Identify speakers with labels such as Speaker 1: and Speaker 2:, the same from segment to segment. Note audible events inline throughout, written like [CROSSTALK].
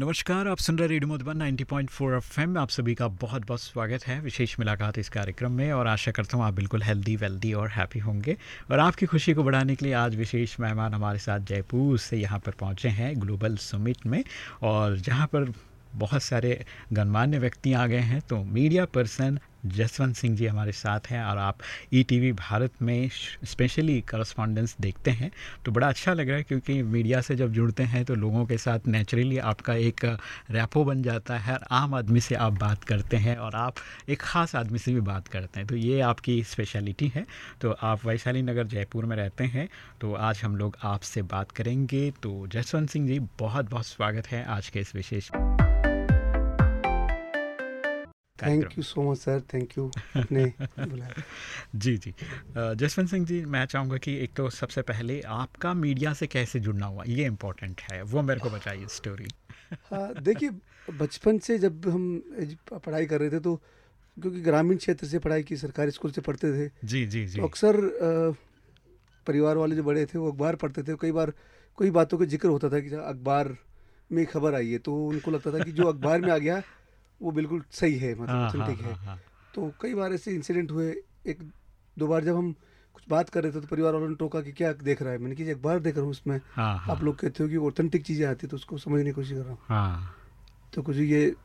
Speaker 1: नमस्कार, आप सुन रहे रेडियो मधुबन 90.4 एफएम। आप सभी का बहुत बहुत स्वागत है, विशेष मुलाकात इस कार्यक्रम में और आशा करता हूँ आप बिल्कुल हेल्दी वेल्दी और हैप्पी होंगे। और आपकी खुशी को बढ़ाने के लिए आज विशेष मेहमान हमारे साथ जयपुर से यहाँ पर पहुँचे हैं ग्लोबल समिट में। और जहाँ पर बहुत सारे गणमान्य व्यक्ति आ गए हैं तो मीडिया पर्सन जसवंत सिंह जी हमारे साथ हैं और आप ई टी भारत में स्पेशली करस्पॉन्डेंस देखते हैं। तो बड़ा अच्छा लग रहा है क्योंकि मीडिया से जब जुड़ते हैं तो लोगों के साथ नेचुरली आपका एक रैपो बन जाता है हर आम आदमी से आप बात करते हैं और आप एक ख़ास आदमी से भी बात करते हैं। तो ये आपकी स्पेशलिटी है। तो आप वैशाली नगर जयपुर में रहते हैं। तो आज हम लोग आपसे बात करेंगे। तो जसवंत सिंह जी बहुत बहुत स्वागत है आज के इस विशेष
Speaker 2: thank you so much sir thank you
Speaker 1: ji ji. Jaswant Singh ji मैं चाहूँगा कि एक तो सबसे पहले आपका मीडिया से कैसे जुड़ना हुआ? ये इम्पोर्टेंट है। वो मेरे को बताइए स्टोरी [LAUGHS]
Speaker 2: हाँ देखिए बचपन से जब हम पढ़ाई कर रहे थे तो क्योंकि ग्रामीण क्षेत्र से पढ़ाई की सरकारी स्कूल से पढ़ते थे।
Speaker 1: जी जी जी।
Speaker 2: तो अक्सर परिवार वाले जो बड़े थे वो अखबार पढ़ते थे। कई बार कोई बातों का ज़िक्र होता था कि अखबार में खबर आई है तो उनको लगता था कि जो अखबार में आ गया वो बिल्कुल सही है मतलब ठीक है। हाँ, हाँ। तो कई बार ऐसे इंसिडेंट हुए एक दो बार जब हम कुछ बात कर रहे थे तो परिवार वालों ने टोका कि क्या देख रहा है? मैंने कि अखबार देख रहा हूँ उसमें हाँ, आप लोग कहते हो कि ऑथेंटिक चीज़ें आती है तो उसको समझने की कोशिश कर रहा हूँ। तो कुछ ये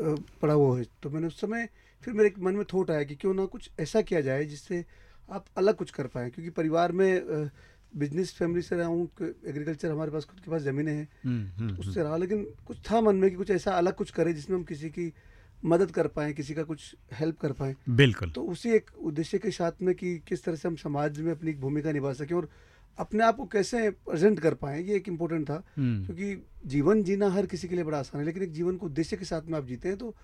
Speaker 2: पड़ा हुआ है। तो मैंने उस समय फिर मेरे मन में थोट आया कि क्यों ना कुछ ऐसा किया जाए जिससे आप अलग कुछ कर पाएँ क्योंकि परिवार में बिज़नेस फैमिली से रहा हूँ एग्रीकल्चर हमारे पास खुद के पास ज़मीनें हैं। हम्म, हम्म, उससे रहा लेकिन कुछ था मन में कि कुछ ऐसा अलग कुछ करे जिसमें हम किसी की मदद कर पाएँ किसी का कुछ हेल्प कर पाएँ।
Speaker 1: बिल्कुल।
Speaker 2: तो उसी एक उद्देश्य के साथ में कि किस तरह से हम समाज में अपनी भूमिका निभा सकें और अपने आप को कैसे प्रेजेंट कर पाएँ ये एक इम्पोर्टेंट था। हम्म। क्योंकि जीवन जीना हर किसी के लिए बड़ा आसान है लेकिन एक जीवन को उद्देश्य के साथ में आप जीते हैं तो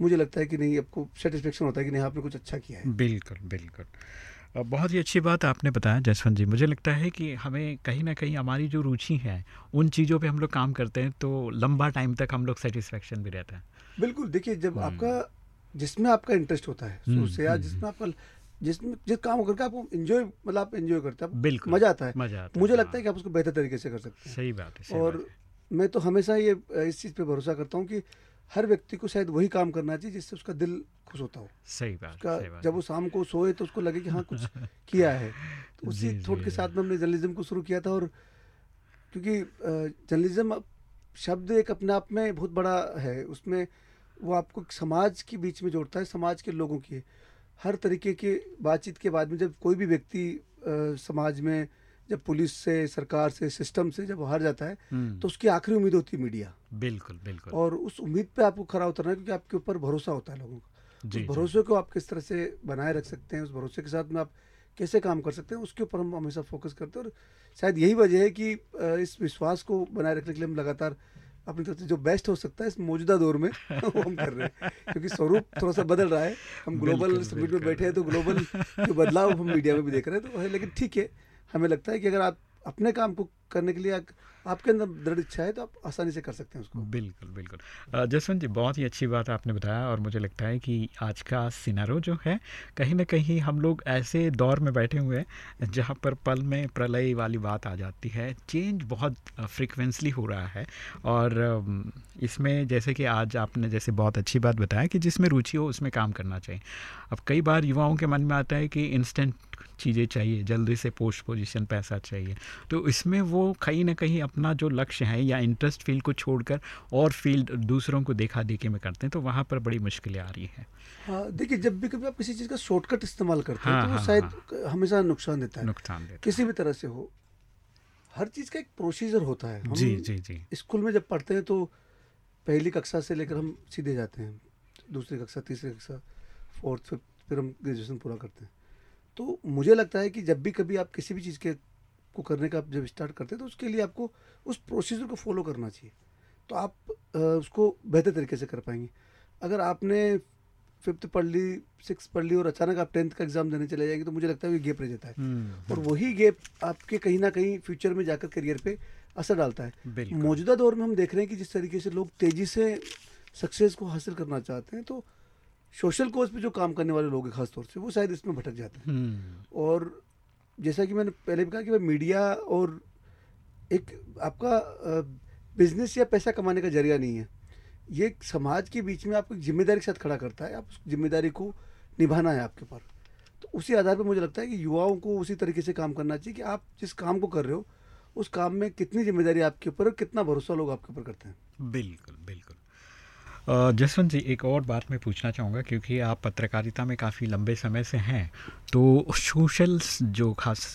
Speaker 2: मुझे लगता है कि नहीं आपको सेटिस्फेक्शन होता है कि नहीं आपने कुछ अच्छा किया है।
Speaker 1: बिल्कुल बिल्कुल। बहुत ही अच्छी बात आपने बताया जसवंत जी। मुझे लगता है कि हमें कहीं ना कहीं हमारी जो रुचि है उन चीज़ों पे हम लोग काम करते हैं तो लंबा टाइम तक हम लोग सेटिस्फेक्शन भी रहता है।
Speaker 2: बिल्कुल देखिए जब हम्म। आपका जिसमें आपका इंटरेस्ट होता है हम्म, से या हम्म, जिसमें आपका जिसमें जिस काम करके आपको एंजॉय मतलब आप एंजॉय करते हैं बिल्कुल मज़ा आता है। मज़ा आता मुझे लगता है। कि आप उसको बेहतर तरीके से कर सकते हैं।
Speaker 1: सही बात है
Speaker 2: और मैं तो हमेशा ये इस चीज़ पे भरोसा करता हूँ कि हर व्यक्ति को शायद वही काम करना चाहिए जिससे उसका दिल खुश होता हो।
Speaker 1: सही बात
Speaker 2: उसका
Speaker 1: सही बात।
Speaker 2: जब वो शाम को सोए तो उसको लगे कि हाँ कुछ [LAUGHS] किया है। तो उसी थोट के साथ में हमने जर्नलिज्म को शुरू किया था और क्योंकि जर्नलिज्म शब्द एक अपने आप में बहुत बड़ा है। उसमें वो आपको समाज के बीच में जोड़ता है समाज के लोगों की। हर तरीके के बातचीत के बाद में जब कोई भी व्यक्ति समाज में जब पुलिस से सरकार से सिस्टम से जब हार जाता है हम्म। तो उसकी आखिरी उम्मीद होती है मीडिया।
Speaker 1: बिल्कुल बिल्कुल।
Speaker 2: और उस उम्मीद पे आपको खरा उतरना है क्योंकि आपके ऊपर भरोसा होता है लोगों का। उस भरोसे को आप किस तरह से बनाए रख सकते हैं उस भरोसे के साथ में आप कैसे काम कर सकते हैं उसके ऊपर हम हमेशा फोकस करते हैं। और शायद यही वजह है कि इस विश्वास को बनाए रखने के लिए हम लगातार अपनी तरफ़ से जो बेस्ट हो सकता है इस मौजूदा दौर में [LAUGHS] वो हम कर रहे हैं। क्योंकि स्वरूप थोड़ा सा बदल रहा है। हम ग्लोबल समिट में बैठे हैं तो ग्लोबल जो बदलाव हम मीडिया में भी देख रहे हैं तो है लेकिन ठीक है। हमें लगता है कि अगर आप अपने काम को करने के लिए आपके अंदर दृढ़ इच्छा है तो आप आसानी से कर सकते हैं उसको।
Speaker 1: बिल्कुल बिल्कुल। जसवंत जी, बहुत ही अच्छी बात आपने बताया और मुझे लगता है कि आज का सिनारो जो है, कहीं ना कहीं हम लोग ऐसे दौर में बैठे हुए हैं, जहाँ पर पल में प्रलय वाली बात आ जाती है। चेंज बहुत फ्रिक्वेंसली हो रहा है और इसमें जैसे कि आज आपने जैसे बहुत अच्छी बात बताया कि जिसमें रुचि हो उसमें काम करना चाहिए। अब कई बार युवाओं के मन में आता है कि इंस्टेंट चीज़ें चाहिए, जल्दी से पोस्ट पोजीशन पैसा चाहिए। तो इसमें वो कहीं ना कहीं अपना जो लक्ष्य है या इंटरेस्ट फ़ील्ड को छोड़कर और फ़ील्ड दूसरों को देखा देखी में करते हैं तो वहाँ पर बड़ी मुश्किलें आ रही हैं।
Speaker 2: हाँ देखिए जब भी कभी आप किसी चीज़ का शॉर्टकट इस्तेमाल करते हैं हाँ, तो वो हाँ, शायद हमेशा नुकसान देता है।
Speaker 1: नुकसान देता
Speaker 2: किसी भी तरह से हो हर चीज़ का एक प्रोसीजर होता है।
Speaker 1: हम जी जी जी।
Speaker 2: स्कूल में जब पढ़ते हैं तो पहली कक्षा से लेकर हम सीधे जाते हैं दूसरी कक्षा तीसरी कक्षा फोर्थ फिफ्थ फिर हम ग्रेजुएशन पूरा करते हैं। तो मुझे लगता है कि जब भी कभी आप किसी भी चीज़ के को करने का जब स्टार्ट करते हैं तो उसके लिए आपको उस प्रोसीजर को फॉलो करना चाहिए। तो आप उसको बेहतर तरीके से कर पाएँगे। अगर आपने फिफ्थ पढ़ ली सिक्स पढ़ ली और अचानक आप टेंथ का एग्ज़ाम देने चले जाएँगे तो मुझे लगता है ये गैप रह जाता है।
Speaker 1: हम्म,
Speaker 2: और वही गैप आपके कहीं ना कहीं फ्यूचर में जाकर करियर पे असर डालता है। मौजूदा दौर में हम देख रहे हैं कि जिस तरीके से लोग तेज़ी से सक्सेस को हासिल करना चाहते हैं तो सोशल कोज पे जो काम करने वाले लोग हैं खासतौर से वो शायद इसमें भटक जाते हैं।
Speaker 1: हम्म,
Speaker 2: और जैसा कि मैंने पहले भी कहा कि मीडिया और एक आपका बिज़नेस या पैसा कमाने का ज़रिया नहीं है। ये समाज के बीच में आपको ज़िम्मेदारी के साथ खड़ा करता है, आप उस ज़िम्मेदारी को निभाना है आपके ऊपर। तो उसी आधार पर मुझे लगता है कि युवाओं को उसी तरीके से काम करना चाहिए कि आप जिस काम को कर रहे हो, उस काम में कितनी ज़िम्मेदारी आपके ऊपर और कितना भरोसा लोग आपके ऊपर करते हैं।
Speaker 1: बिल्कुल बिल्कुल। जसवंत जी, एक और बात मैं पूछना चाहूँगा, क्योंकि आप पत्रकारिता में काफ़ी लंबे समय से हैं तो सोशल जो खास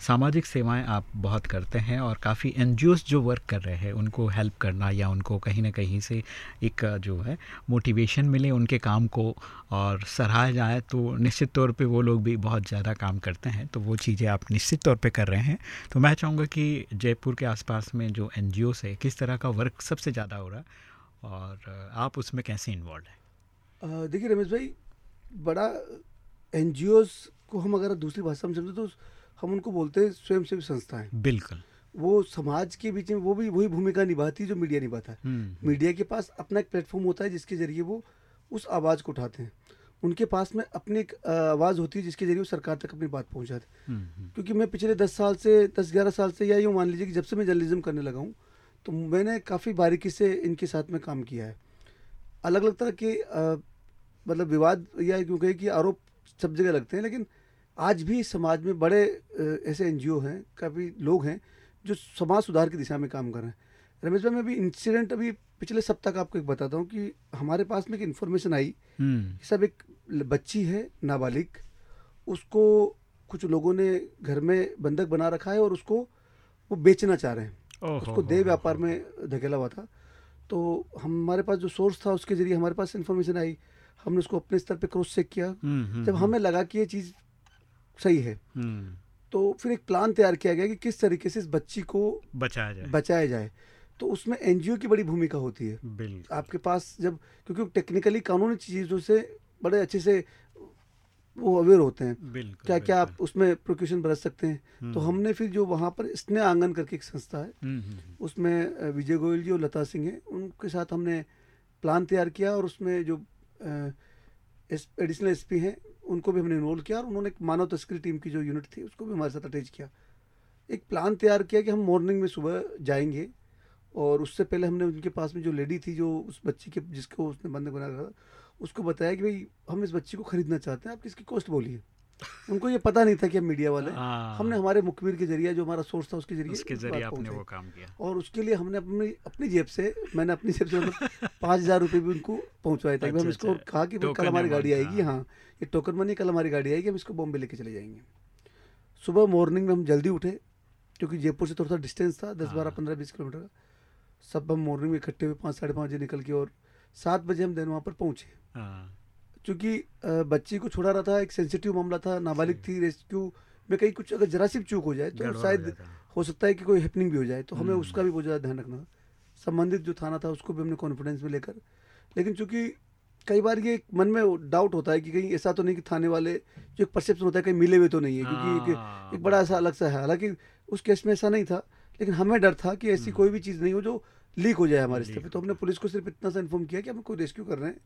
Speaker 1: सामाजिक सेवाएँ आप बहुत करते हैं और काफ़ी एन जो वर्क कर रहे हैं, उनको हेल्प करना या उनको कहीं ना कहीं से एक जो है मोटिवेशन मिले, उनके काम को और सराहा जाए तो निश्चित तौर पे वो लोग भी बहुत ज़्यादा काम करते हैं तो वो चीज़ें आप निश्चित तौर पे कर रहे हैं। तो मैं चाहूँगा कि जयपुर के आसपास में जो एन है, किस तरह का वर्क सबसे ज़्यादा हो रहा है? और आप उसमें कैसे इन्वॉल्व हैं?
Speaker 2: देखिए रमेश भाई बड़ा एन को हम अगर दूसरी भाषा में समझे तो हम उनको बोलते हैं स्वयंसेवी संस्थाएँ।
Speaker 1: बिल्कुल।
Speaker 2: वो समाज के बीच में वो भी वही भूमिका निभाती है जो मीडिया निभाता है।
Speaker 1: हम्म,
Speaker 2: मीडिया के पास अपना एक प्लेटफॉर्म होता है जिसके ज़रिए वो उस आवाज़ को उठाते हैं। उनके पास में अपनी एक आवाज़ होती है जिसके ज़रिए वो सरकार तक अपनी बात पहुँचाते हैं।
Speaker 1: हम्म, हम्म,
Speaker 2: क्योंकि मैं पिछले दस साल से दस ग्यारह साल से या यूँ मान लीजिए कि जब से मैं जर्नलिज्म करने लगा हूँ तो मैंने काफ़ी बारीकी से इनके साथ में काम किया है। अलग अलग तरह के मतलब विवाद या यूँ कहे कि आरोप सब जगह लगते हैं लेकिन आज भी समाज में बड़े ऐसे एनजीओ हैं काफ़ी लोग हैं जो समाज सुधार की दिशा में काम कर रहे हैं। रमेश भाई मैं अभी इंसिडेंट अभी पिछले सप्ताह का आपको एक बताता हूँ कि हमारे पास में एक इन्फॉर्मेशन आई
Speaker 1: हम्म,
Speaker 2: कि सब एक बच्ची है नाबालिग उसको कुछ लोगों ने घर में बंधक बना रखा है और उसको वो बेचना चाह रहे हैं। उसको देह व्यापार में धकेला हुआ था। तो हमारे पास जो सोर्स था उसके ज़रिए हमारे पास इन्फॉर्मेशन आई। हमने उसको अपने स्तर पे क्रॉस चेक किया।
Speaker 1: हम्म, हम्म,
Speaker 2: जब हमें लगा कि ये चीज़ सही है
Speaker 1: हम्म,
Speaker 2: तो फिर एक प्लान तैयार किया गया कि किस तरीके से इस बच्ची को
Speaker 1: बचाया जाए।
Speaker 2: बचाया जाए। तो उसमें एनजीओ की बड़ी भूमिका होती है। आपके पास जब क्योंकि टेक्निकली कानूनी चीज़ों से बड़े अच्छे से वो अवेयर होते हैं।
Speaker 1: बिल्कुल
Speaker 2: क्या क्या आप उसमें प्रोक्यूशन बरत सकते हैं? तो
Speaker 1: हम्म,
Speaker 2: हमने फिर जो वहाँ पर स्नेह आँगन करके एक संस्था है
Speaker 1: हम्म, हम्म,
Speaker 2: उसमें विजय गोयल जी और लता सिंह हैं। उनके साथ हमने प्लान तैयार किया और उसमें जो एडिशनल एसपी हैं उनको भी हमने इन्वॉल्व किया और उन्होंने एक मानव तस्करी टीम की जो यूनिट थी उसको भी हमारे साथ अटैच किया। एक प्लान तैयार किया कि हम मॉर्निंग में सुबह जाएँगे और उससे पहले हमने उनके पास में जो लेडी थी जो उस बच्ची के जिसको उसने बंधक बना रखा था उसको बताया कि भाई हम इस बच्ची को खरीदना चाहते हैं आप किसकी कॉस्ट बोलिए उनको ये पता नहीं था कि हम मीडिया वाले हैं। हमने हमारे मुखबिर के ज़रिए जो हमारा सोर्स था उसके ज़रिए
Speaker 1: उसके ज़रिए आपने वो काम किया
Speaker 2: और उसके लिए हमने अपनी अपनी जेब से मैंने अपनी जेब से मतलब [LAUGHS] पाँच हज़ार रुपये भी उनको पहुंचवाए थे
Speaker 1: अच्छा,
Speaker 2: हम इसको
Speaker 1: अच्छा।
Speaker 2: कहा कि कल हमारी गाड़ी आएगी
Speaker 1: हाँ।
Speaker 2: हाँ ये टोकन मनी कल हमारी गाड़ी आएगी हम इसको बॉम्बे लेके चले जाएँगे सुबह मॉर्निंग में हम जल्दी उठे क्योंकि जयपुर से थोड़ा सा डिस्टेंस था दस बारह
Speaker 1: हाँ।
Speaker 2: पंद्रह बीस किलोमीटर का सब हम मॉर्निंग में इकट्ठे हुए पाँच साढ़े पाँच बजे निकल के और सात बजे हम दिन वहाँ पर पहुँचे।
Speaker 1: हाँ,
Speaker 2: क्योंकि बच्ची को छोड़ा रहा था एक सेंसिटिव मामला था नाबालिग थी रेस्क्यू में कहीं कुछ अगर जरा सी भी चूक हो जाए तो शायद हो। सकता है कि कोई हैपनिंग भी हो जाए तो हमें
Speaker 1: हम्म।
Speaker 2: उसका भी बहुत ज़्यादा ध्यान रखना संबंधित जो थाना था उसको भी हमने कॉन्फिडेंस में लेकर। लेकिन चूँकि कई बार ये मन में डाउट होता है कि कहीं ऐसा तो नहीं कि थाने वाले जो एक परसेप्शन होता है कहीं मिले हुए तो नहीं है क्योंकि
Speaker 1: हाँ,
Speaker 2: एक, एक बड़ा ऐसा अलग सा है। हालाँकि उस केस में ऐसा नहीं था लेकिन हमें डर था कि ऐसी
Speaker 1: हम्म।
Speaker 2: कोई भी चीज़ नहीं हो जो लीक हो जाए हमारे स्तर
Speaker 1: लीक
Speaker 2: पे तो हमने पुलिस को सिर्फ़ इतना सा इन्फॉर्म किया कि हम कोई रेस्क्यू कर रहे हैं।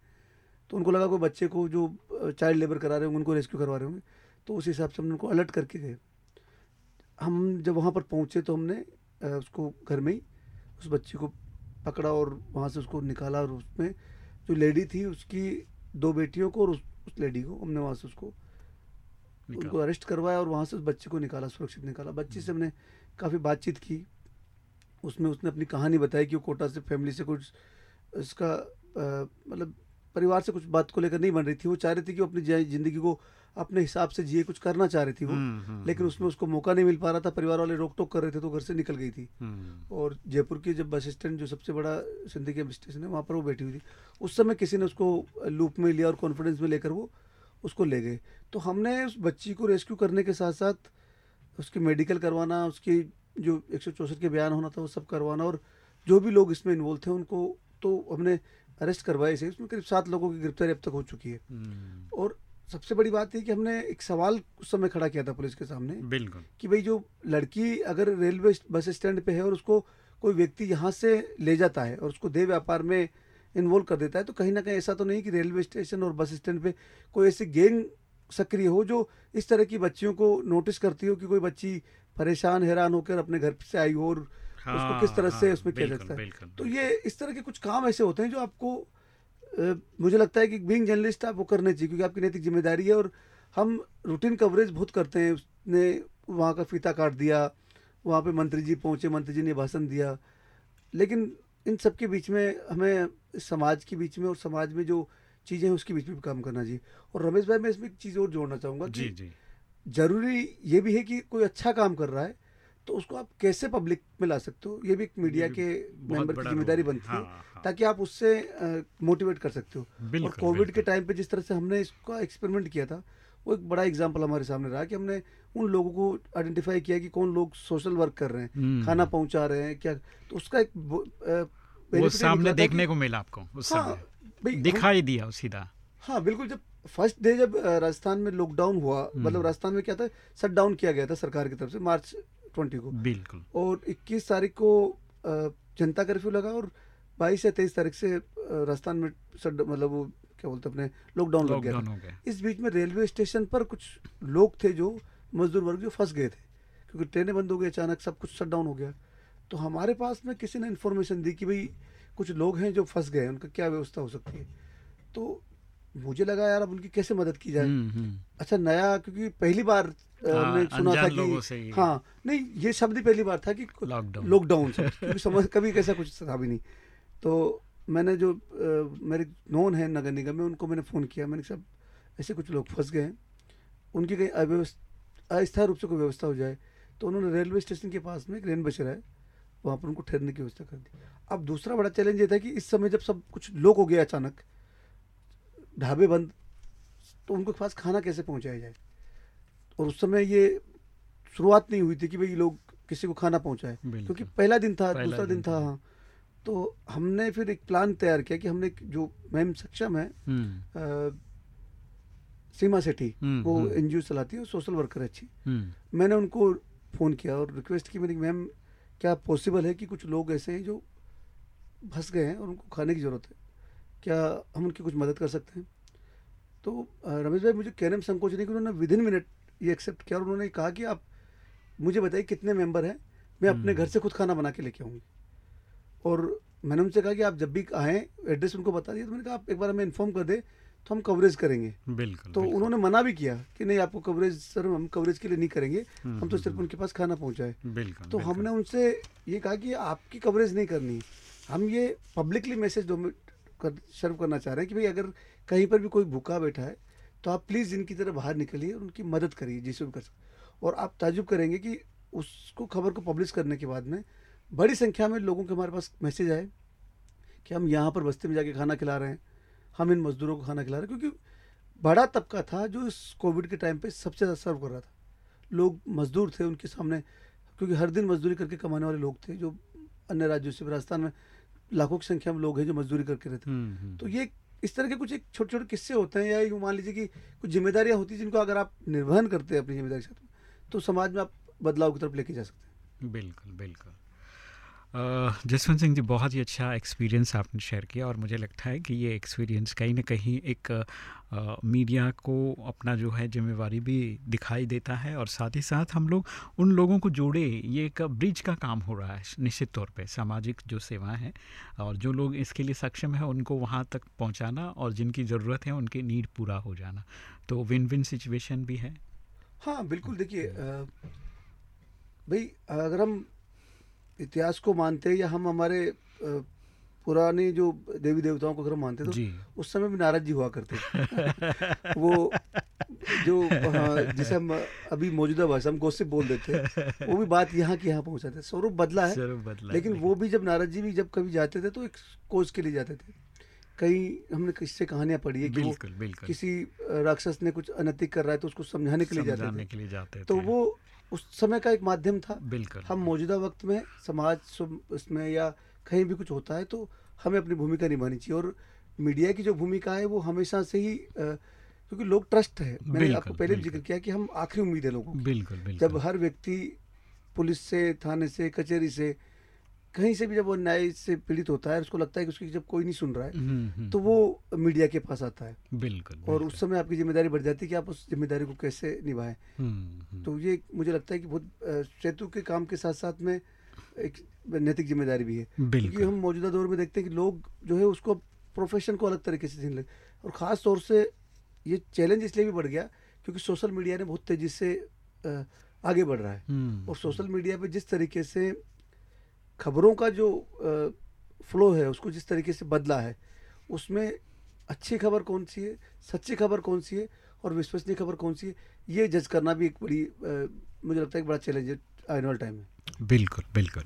Speaker 2: तो उनको लगा कोई बच्चे को जो चाइल्ड लेबर करा रहे होंगे उनको रेस्क्यू करवा रहे होंगे। तो उस हिसाब से हमने उनको अलर्ट करके गए। हम जब वहाँ पर पहुँचे तो हमने उसको घर में ही उस बच्ची को पकड़ा और वहाँ से उसको निकाला और उसमें जो लेडी थी उसकी दो बेटियों को और उस, उस लेडी को हमने वहाँ से उसको उनको अरेस्ट करवाया और वहाँ से उस बच्चे को निकाला सुरक्षित निकाला। बच्ची से हमने काफ़ी बातचीत की। उसमें उसने अपनी कहानी बताई कि वो कोटा से फैमिली से कुछ इसका अ, मतलब परिवार से कुछ बात को लेकर नहीं बन रही थी। वो चाह रही थी कि वो अपनी ज़िंदगी को अपने हिसाब से जिए कुछ करना चाह रही थी वो।
Speaker 1: हम्म, हम्म,
Speaker 2: लेकिन उसमें उसको मौका नहीं मिल पा रहा था। परिवार वाले रोक टोक कर रहे थे तो घर से निकल गई थी।
Speaker 1: हम्म,
Speaker 2: और जयपुर की जब बस स्टैंड जो सबसे बड़ा सिंधी के स्टेशन है वहाँ पर वो बैठी हुई थी। उस समय किसी ने उसको लूप में लिया और कॉन्फिडेंस में लेकर वो उसको ले गए। तो हमने उस बच्ची को रेस्क्यू करने के साथ साथ उसकी मेडिकल करवाना उसकी जो एक के बयान होना था वो सब करवाना और जो भी लोग इसमें इन्वॉल्व थे उनको तो हमने अरेस्ट करवाए से उसमें करीब सात लोगों की गिरफ्तारी अब तक हो चुकी है।
Speaker 1: हम्म,
Speaker 2: और सबसे बड़ी बात है कि हमने एक सवाल उस समय खड़ा किया था पुलिस के सामने
Speaker 1: बिल्कुल।
Speaker 2: कि भाई जो लड़की अगर रेलवे बस स्टैंड पे है और उसको कोई व्यक्ति यहाँ से ले जाता है और उसको देह व्यापार में इन्वॉल्व कर देता है तो कहीं ना कहीं ऐसा तो नहीं कि रेलवे स्टेशन और बस स्टैंड पे कोई ऐसी गैंग सक्रिय हो जो इस तरह की बच्चियों को नोटिस करती हो कि कोई बच्ची परेशान हैरान होकर अपने घर से आई हो और उसको किस तरह से
Speaker 1: हाँ,
Speaker 2: उसमें किया जाता है। तो ये इस तरह के कुछ काम ऐसे होते हैं जो आपको अ, मुझे लगता है कि बीइंग जर्नलिस्ट आप वो करने चाहिए क्योंकि आपकी नैतिक ज़िम्मेदारी है और हम रूटीन कवरेज बहुत करते हैं। उसने वहाँ का फीता काट दिया वहाँ पे मंत्री जी पहुँचे मंत्री जी ने भाषण दिया। लेकिन इन सब के बीच में हमें समाज के बीच में और समाज में जो चीज़ें हैं उसके बीच में भी काम करना चाहिए। और रमेश भाई मैं इसमें एक चीज़ और जोड़ना चाहूँगा
Speaker 1: जी जी।
Speaker 2: ज़रूरी ये भी है कि कोई अच्छा काम कर रहा है तो उसको आप कैसे पब्लिक में ला सकते हो ये भी एक मीडिया के मेंबर की ज़िम्मेदारी। बनती है
Speaker 1: हाँ, हाँ।
Speaker 2: ताकि आप उससे मोटिवेट कर सकते हो और कोविड के टाइम पे जिस तरह से हमने इसका एक्सपेरिमेंट किया था वो एक बड़ा एग्ज़ाम्पल हमारे सामने रहा कि हमने उन लोगों को आइडेंटिफाई किया कि कौन लोग सोशल वर्क कर रहे हैं
Speaker 1: हम्म।
Speaker 2: खाना पहुँचा रहे हैं क्या तो उसका एक वो,
Speaker 1: सामने देखने
Speaker 2: को
Speaker 1: मिला आपको उस
Speaker 2: हाँ,
Speaker 1: दिखाई दिया सीधा
Speaker 2: हाँ बिल्कुल जब फ़र्स्ट डे जब राजस्थान में लॉकडाउन हुआ
Speaker 1: हम्म।
Speaker 2: मतलब राजस्थान में क्या था शट डाउन किया गया था सरकार की तरफ़ से मार्च ट्वेंटी को।
Speaker 1: बिल्कुल।
Speaker 2: और 21 तारीख को जनता कर्फ्यू लगा और 22 या 23 तारीख से राजस्थान में शट मतलब वो क्या बोलते हैं अपने लॉकडाउन लग गया इस बीच में रेलवे स्टेशन पर कुछ लोग थे जो मजदूर वर्ग जो फंस गए थे क्योंकि ट्रेनें बंद हो गई अचानक सब कुछ शट डाउन हो गया। तो हमारे पास में किसी ने इन्फॉर्मेशन दी कि भाई कुछ लोग हैं जो फंस गए हैं उनका क्या व्यवस्था हो सकती है? तो मुझे लगा यार अब उनकी कैसे मदद की जाए?
Speaker 1: हम्म, हम्म।
Speaker 2: अच्छा नया क्योंकि पहली बार
Speaker 1: हाँ,
Speaker 2: हमने सुना था कि
Speaker 1: हाँ।
Speaker 2: नहीं ये शब्द ही पहली बार था कि
Speaker 1: लॉकडाउन।
Speaker 2: लॉकडाउन [LAUGHS] क्योंकि समझ कभी कैसा कुछ था भी नहीं। तो मैंने जो अ, मेरे नॉन है नगर निगम में उनको मैंने फ़ोन किया मैंने सब ऐसे कुछ लोग फंस गए हैं। उनकी कहीं अव्यवस्था अस्थायी रूप से कोई व्यवस्था हो जाए तो उन्होंने रेलवे स्टेशन के पास में एक रेन बसेरा है वहाँ पर उनको ठहरने की व्यवस्था कर दी। अब दूसरा बड़ा चैलेंज ये था कि इस समय जब सब कुछ लोग हो गया अचानक ढाबे बंद तो उनके पास खाना कैसे पहुँचाया जाए और उस समय ये शुरुआत नहीं हुई थी कि भाई लोग किसी को खाना पहुँचाए। क्योंकि पहला दिन था दूसरा दिन था। हाँ तो हमने फिर एक प्लान तैयार किया कि हमने जो मैम सक्षम है
Speaker 1: हम्म,
Speaker 2: अ, सीमा सेठी
Speaker 1: हम्म,
Speaker 2: वो
Speaker 1: हम्म।
Speaker 2: एनजीओ चलाती है सोशल वर्कर अच्छी
Speaker 1: हम्म,
Speaker 2: मैंने उनको फ़ोन किया और रिक्वेस्ट की मैंने मैम क्या पॉसिबल है कि कुछ लोग ऐसे हैं जो फंस गए हैं और उनको खाने की ज़रूरत है क्या हम उनकी कुछ मदद कर सकते हैं? तो रमेश भाई मुझे कहने में संकोच नहीं कि उन्होंने विद इन मिनट ये एक्सेप्ट किया और उन्होंने कहा कि आप मुझे बताइए कितने मेंबर हैं? मैं अपने घर से खुद खाना बना के लेके आऊँगी। और मैंने उनसे कहा कि आप जब भी आएँ एड्रेस उनको बता दिया तो मैंने कहा आप एक बार हमें इन्फॉर्म कर दे तो हम कवरेज करेंगे।
Speaker 1: बिल्कुल
Speaker 2: तो
Speaker 1: बिल्कुल।
Speaker 2: उन्होंने मना भी किया कि नहीं आपको कवरेज सर हम कवरेज के लिए नहीं करेंगे।
Speaker 1: हम्म,
Speaker 2: हम तो
Speaker 1: हम्म,
Speaker 2: सिर्फ़ उनके पास खाना पहुँचाए।
Speaker 1: बिल्कुल
Speaker 2: तो
Speaker 1: बिल्कुल।
Speaker 2: हमने उनसे ये कहा कि आपकी कवरेज नहीं करनी हम ये पब्लिकली मैसेज कर सर्व करना चाह रहे हैं कि भाई अगर कहीं पर भी कोई भूखा बैठा है तो आप प्लीज़ इनकी तरह बाहर निकलिए, उनकी मदद करिए जिससे कर सकते और आप ताजुब करेंगे कि उसको खबर को पब्लिश करने के बाद में बड़ी संख्या में लोगों के हमारे पास मैसेज आए कि हम यहाँ पर बस्ती में जाके खाना खिला रहे हैं, हम इन मजदूरों को खाना खिला रहे हैं, क्योंकि बड़ा तबका था जो इस कोविड के टाइम पे सबसे ज़्यादा सर्व कर रहा था। लोग मजदूर थे उनके सामने, क्योंकि हर दिन मजदूरी करके कमाने वाले लोग थे जो अन्य राज्यों से, राजस्थान में लाखों की संख्या में लोग हैं जो मजदूरी करके रहते हैं।
Speaker 1: हम्म, हम्म,
Speaker 2: तो ये इस तरह के कुछ एक छोटे छोटे किस्से होते हैं या यूँ मान लीजिए कि कुछ जिम्मेदारियाँ होती हैं जिनको अगर आप निर्वहन करते हैं अपनी ज़िम्मेदारी के साथ तो समाज में आप बदलाव की तरफ़ लेके जा सकते हैं।
Speaker 1: बिल्कुल बिल्कुल। जसवंत सिंह जी, बहुत ही अच्छा एक्सपीरियंस आपने शेयर किया और मुझे लगता है कि ये एक्सपीरियंस कहीं ना कहीं एक मीडिया को अपना जो है जिम्मेवारी भी दिखाई देता है और साथ ही साथ हम लोग उन लोगों को जोड़े, ये एक ब्रिज का काम हो रहा है निश्चित तौर पे, सामाजिक जो सेवाएँ हैं और जो लोग इसके लिए सक्षम है उनको वहाँ तक पहुँचाना और जिनकी ज़रूरत है उनकी नीड पूरा हो जाना। तो विन विन सिचुएशन भी है।
Speaker 2: हाँ बिल्कुल, देखिए भाई, अगर हम इतिहास को मानते या हम हमारे पुराने जो देवी देवताओं को अगर मानते तो उस समय भी नारद जी हुआ करते [LAUGHS] वो जो हाँ, जिसे हम अभी मौजूदा भाषा हम गोसिप बोल देते हैं वो भी बात यहाँ की यहाँ पहुँचाते हैं स्वरूप बदला है
Speaker 1: स्वरूप बदला है,
Speaker 2: लेकिन वो भी जब नारद जी भी जब कभी जाते थे तो एक कोच के लिए जाते थे। कई हमने किससे कहानियाँ पढ़ी है कि
Speaker 1: बिल्कुल बिल्कुल।
Speaker 2: किसी राक्षस ने कुछ अनैतिक कर रहा है तो उसको समझाने के लिए जाते
Speaker 1: के लिए जाते
Speaker 2: तो वो उस समय का एक माध्यम था।
Speaker 1: बिल्कुल।
Speaker 2: हम मौजूदा वक्त में समाज इसमें उसमें या कहीं भी कुछ होता है तो हमें अपनी भूमिका निभानी चाहिए और मीडिया की जो भूमिका है वो हमेशा से ही क्योंकि लोग ट्रस्ट है। मैंने आपको पहले भी ज़िक्र किया कि हम आखिरी उम्मीद है लोगों की।
Speaker 1: बिल्कुल।
Speaker 2: जब हर व्यक्ति पुलिस से थाने से कचहरी से कहीं से भी जब वो न्याय से पीड़ित होता है उसको लगता है कि उसकी जब कोई नहीं सुन रहा है
Speaker 1: हम्म, हम्म,
Speaker 2: तो वो मीडिया के पास आता है।
Speaker 1: बिल्कुल
Speaker 2: और
Speaker 1: बिल्कुल।
Speaker 2: उस समय आपकी ज़िम्मेदारी बढ़ जाती है कि आप उस ज़िम्मेदारी को कैसे निभाएँ।
Speaker 1: हम्म,
Speaker 2: तो ये मुझे लगता है कि बहुत सेतु के काम के साथ साथ में एक नैतिक ज़िम्मेदारी भी है। क्योंकि हम मौजूदा दौर में देखते हैं कि लोग जो है उसको प्रोफेशन को अलग तरीके से जीने लगे और ख़ास तौर से ये चैलेंज इसलिए भी बढ़ गया क्योंकि सोशल मीडिया ने बहुत तेज़ी से आगे बढ़ रहा है। और सोशल मीडिया पे जिस तरीके से खबरों का जो फ्लो है, उसको जिस तरीके से बदला है, उसमें अच्छी खबर कौन सी है, सच्ची खबर कौन सी है और विश्वसनीय खबर कौन सी है, ये जज करना भी एक बड़ी मुझे लगता है एक बड़ा चैलेंज है आने वाले टाइम में।
Speaker 1: बिल्कुल बिल्कुल।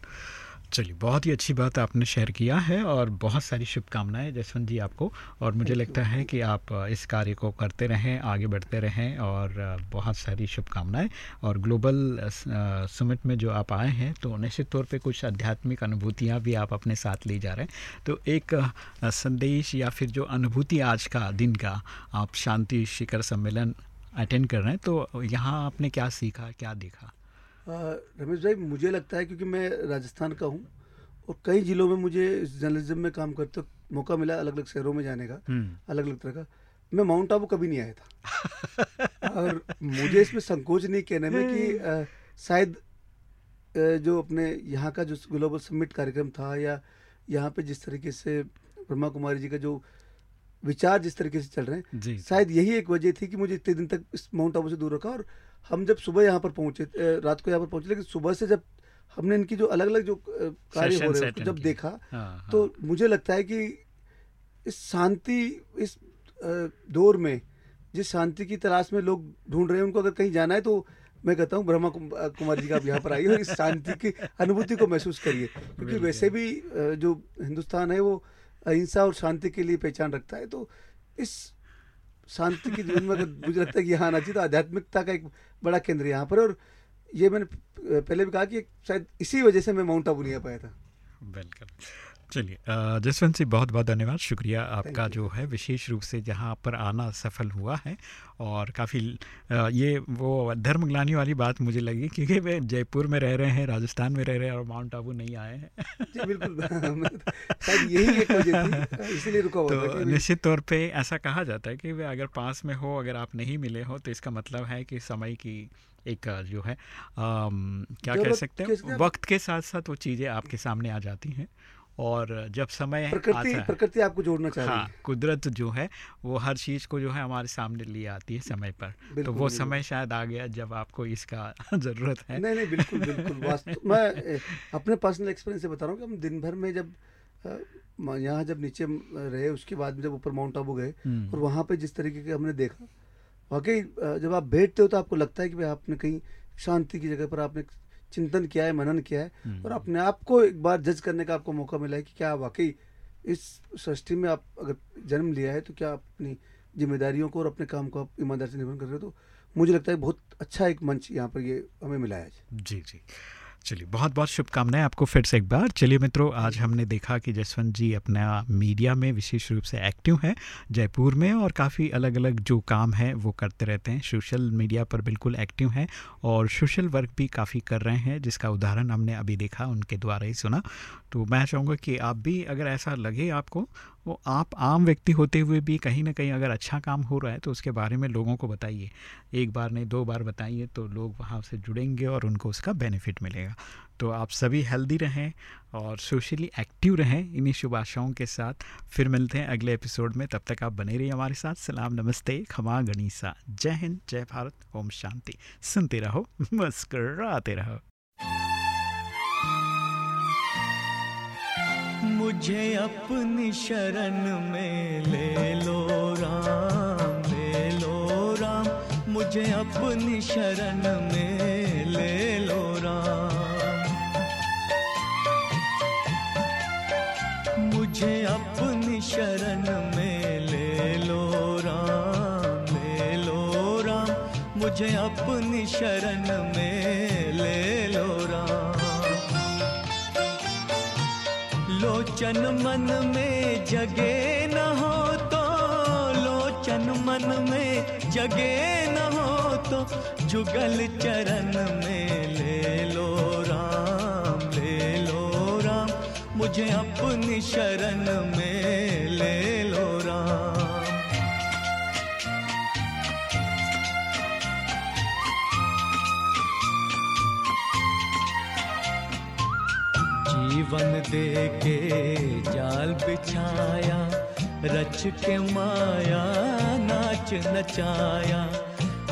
Speaker 1: चलिए बहुत ही अच्छी बात आपने शेयर किया है और बहुत सारी शुभकामनाएँ जसवंत जी आपको। और मुझे लगता है कि आप इस कार्य को करते रहें आगे बढ़ते रहें और बहुत सारी शुभकामनाएँ। और ग्लोबल समिट में जो आप आए हैं तो निश्चित तौर पे कुछ आध्यात्मिक अनुभूतियाँ भी आप अपने साथ ले जा रहे हैं। तो एक संदेश या फिर जो अनुभूति आज का दिन का आप शांति शिखर सम्मेलन अटेंड कर रहे हैं तो यहाँ आपने क्या सीखा क्या देखा?
Speaker 2: रमेश भाई मुझे लगता है क्योंकि मैं राजस्थान का हूँ और कई जिलों में मुझे जर्नलिज्म में काम करते मौका मिला अलग अलग शहरों में जाने का
Speaker 1: हम्म।
Speaker 2: अलग अलग तरह का। मैं माउंट आबू कभी नहीं आया था। [LAUGHS] और मुझे इसमें संकोच नहीं कहने में कि शायद जो अपने यहाँ का जो ग्लोबल समिट कार्यक्रम था या यहाँ पे जिस तरीके से ब्रह्मा कुमारी जी का जो विचार जिस तरीके से चल रहे हैं शायद यही एक वजह थी कि मुझे इतने दिन तक इस माउंट आबू से दूर रखा और हम जब सुबह यहाँ पर पहुँचे रात को यहाँ पर पहुँचे लेकिन सुबह से जब हमने इनकी जो अलग अलग जो कार्य हो रहे हैं जब देखा
Speaker 1: हाँ, हाँ।
Speaker 2: तो मुझे लगता है कि इस शांति इस दौर में जिस शांति की तलाश में लोग ढूंढ रहे हैं उनको अगर कहीं जाना है तो मैं कहता हूँ ब्रह्मा कुमार जी का आप यहाँ पर आइए और इस शांति की अनुभूति को महसूस करिए। क्योंकि वैसे भी जो हिंदुस्तान है वो अहिंसा और शांति के लिए पहचान रखता है तो इस शांति की जीवन में मुझे लगता है कि यहाँ आना चाहिए तो आध्यात्मिकता का एक बड़ा केंद्र यहाँ पर। और ये मैंने पहले भी कहा कि शायद इसी वजह से मैं माउंट आबू नहीं आ पाया था।
Speaker 1: बिल्कुल चलिए जसवंत सिंह बहुत बहुत धन्यवाद। शुक्रिया आपका जो है विशेष रूप से जहाँ पर आना सफल हुआ है और काफ़ी ये वो धर्मग्लानी वाली बात मुझे लगी क्योंकि वे जयपुर में रह रहे हैं राजस्थान में रह रहे हैं और माउंट आबू नहीं आए हैं।
Speaker 2: जी बिल्कुल। [LAUGHS] यही एक वजह थी इसीलिए रुका हुआ
Speaker 1: तो निश्चित तौर पे ऐसा कहा जाता है कि वे अगर पास में हो अगर आप नहीं मिले हो तो इसका मतलब है कि समय की एक जो है अम, क्या कह सकते हैं वक्त के साथ साथ वो चीज़ें आपके सामने आ जाती हैं। और जब समय
Speaker 2: प्रकृति
Speaker 1: आता है।
Speaker 2: प्रकृति आपको जोड़ना चाह
Speaker 1: हाँ कुदरत जो है वो हर चीज़ को जो है हमारे सामने लिए आती है समय पर। तो वो समय शायद आ गया जब आपको इसका [LAUGHS] ज़रूरत है।
Speaker 2: नहीं नहीं बिल्कुल बिल्कुल वास्तव [LAUGHS] मैं अपने पर्सनल एक्सपीरियंस से बता रहा हूँ कि हम दिन भर में जब यहाँ जब नीचे रहे उसके बाद में जब ऊपर माउंट आबू गए
Speaker 1: हम्म।
Speaker 2: और वहाँ पे जिस तरीके के हमने देखा वाकई जब आप बैठते हो तो आपको लगता है कि भाई आपने कहीं शांति की जगह पर आपने चिंतन किया है मनन किया है
Speaker 1: हम्म।
Speaker 2: और अपने आप को एक बार जज करने का आपको मौका मिला है कि क्या वाकई इस सृष्टि में आप अगर जन्म लिया है तो क्या आप अपनी जिम्मेदारियों को और अपने काम को आप ईमानदारी से निर्वहन कर रहे हो? तो मुझे लगता है बहुत अच्छा एक मंच यहाँ पर ये हमें मिला है
Speaker 1: जी जी। चलिए, बहुत बहुत शुभकामनाएँ आपको फिर से एक बार। चलिए मित्रों, आज हमने देखा कि जसवंत जी अपना मीडिया में विशेष रूप से एक्टिव हैं, जयपुर में और काफ़ी अलग अलग जो काम है वो करते रहते हैं। सोशल मीडिया पर बिल्कुल एक्टिव हैं और सोशल वर्क भी काफ़ी कर रहे हैं, जिसका उदाहरण हमने अभी देखा, उनके द्वारा ही सुना। तो मैं चाहूँगा कि आप भी, अगर ऐसा लगे आपको वो आप आम व्यक्ति होते हुए भी कहीं ना कहीं अगर अच्छा काम हो रहा है तो उसके बारे में लोगों को बताइए। एक बार नहीं, दो बार बताइए तो लोग वहाँ से जुड़ेंगे और उनको उसका बेनिफिट मिलेगा। तो आप सभी हेल्दी रहें और सोशली एक्टिव रहें इन्हीं शुभ आशाओं के साथ। फिर मिलते हैं अगले एपिसोड में। तब तक आप बने रहिए हमारे साथ। सलाम, नमस्ते, खमा, गणिसा। जय हिंद, जय भारत। ओम शांति। सुनते रहो, [LAUGHS] मुस्कराते रहो।
Speaker 3: मुझे अपनी शरण में ले लो राम, ले लो राम। मुझे अपनी शरण में ले लो राम। मुझे अपनी शरण में ले लो राम, ले लो राम। मुझे अपनी शरण में ले लो राम। लोचन मन में जगे न हो तो लोचन मन में जगे न हो तो जुगल चरण में ले लो राम, ले लो राम, मुझे अपनी शरण में ले लो राम। जीवन दे के जाल बिछाया, रच के माया नाच नचाया।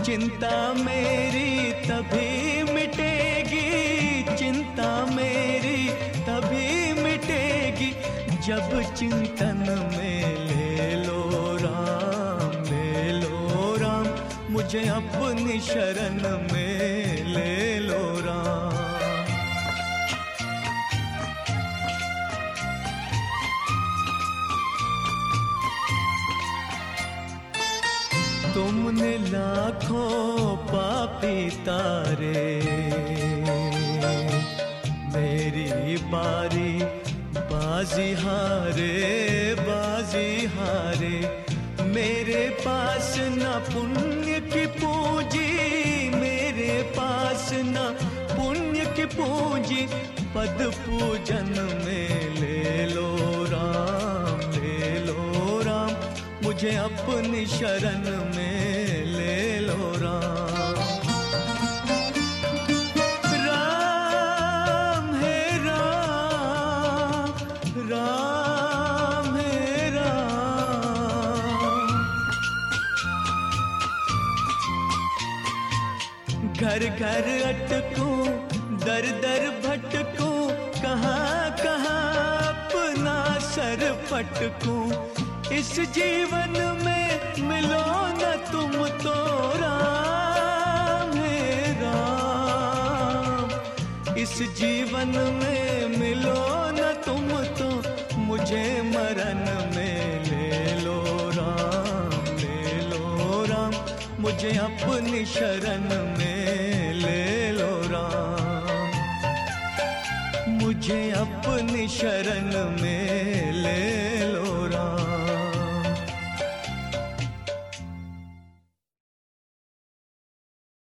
Speaker 3: चिंता मेरी तभी मिटेगी, चिंता मेरी तभी मिटेगी, जब चिंतन में ले लो राम, ले लो राम। मुझे अपनी शरण लाखों पापी तारे, मेरी बारी, बाजी हारे बाजी हारे, मेरे पास न पुण्य की पूंजी, मेरे पास न पुण्य की पूंजी, पद पूजन में ले लो राम, ले लो राम, मुझे अपनी शरण में घर घर अटकूं, दर दर भटकूं, कहाँ कहाँ अपना सर पटकूं। इस जीवन में मिलो न तुम तो राम, है राम। इस जीवन में मिलो न तुम तो मुझे मरण में ले लो राम, ले लो राम। मुझे अपनी शरण में मुझे अपनी शरण में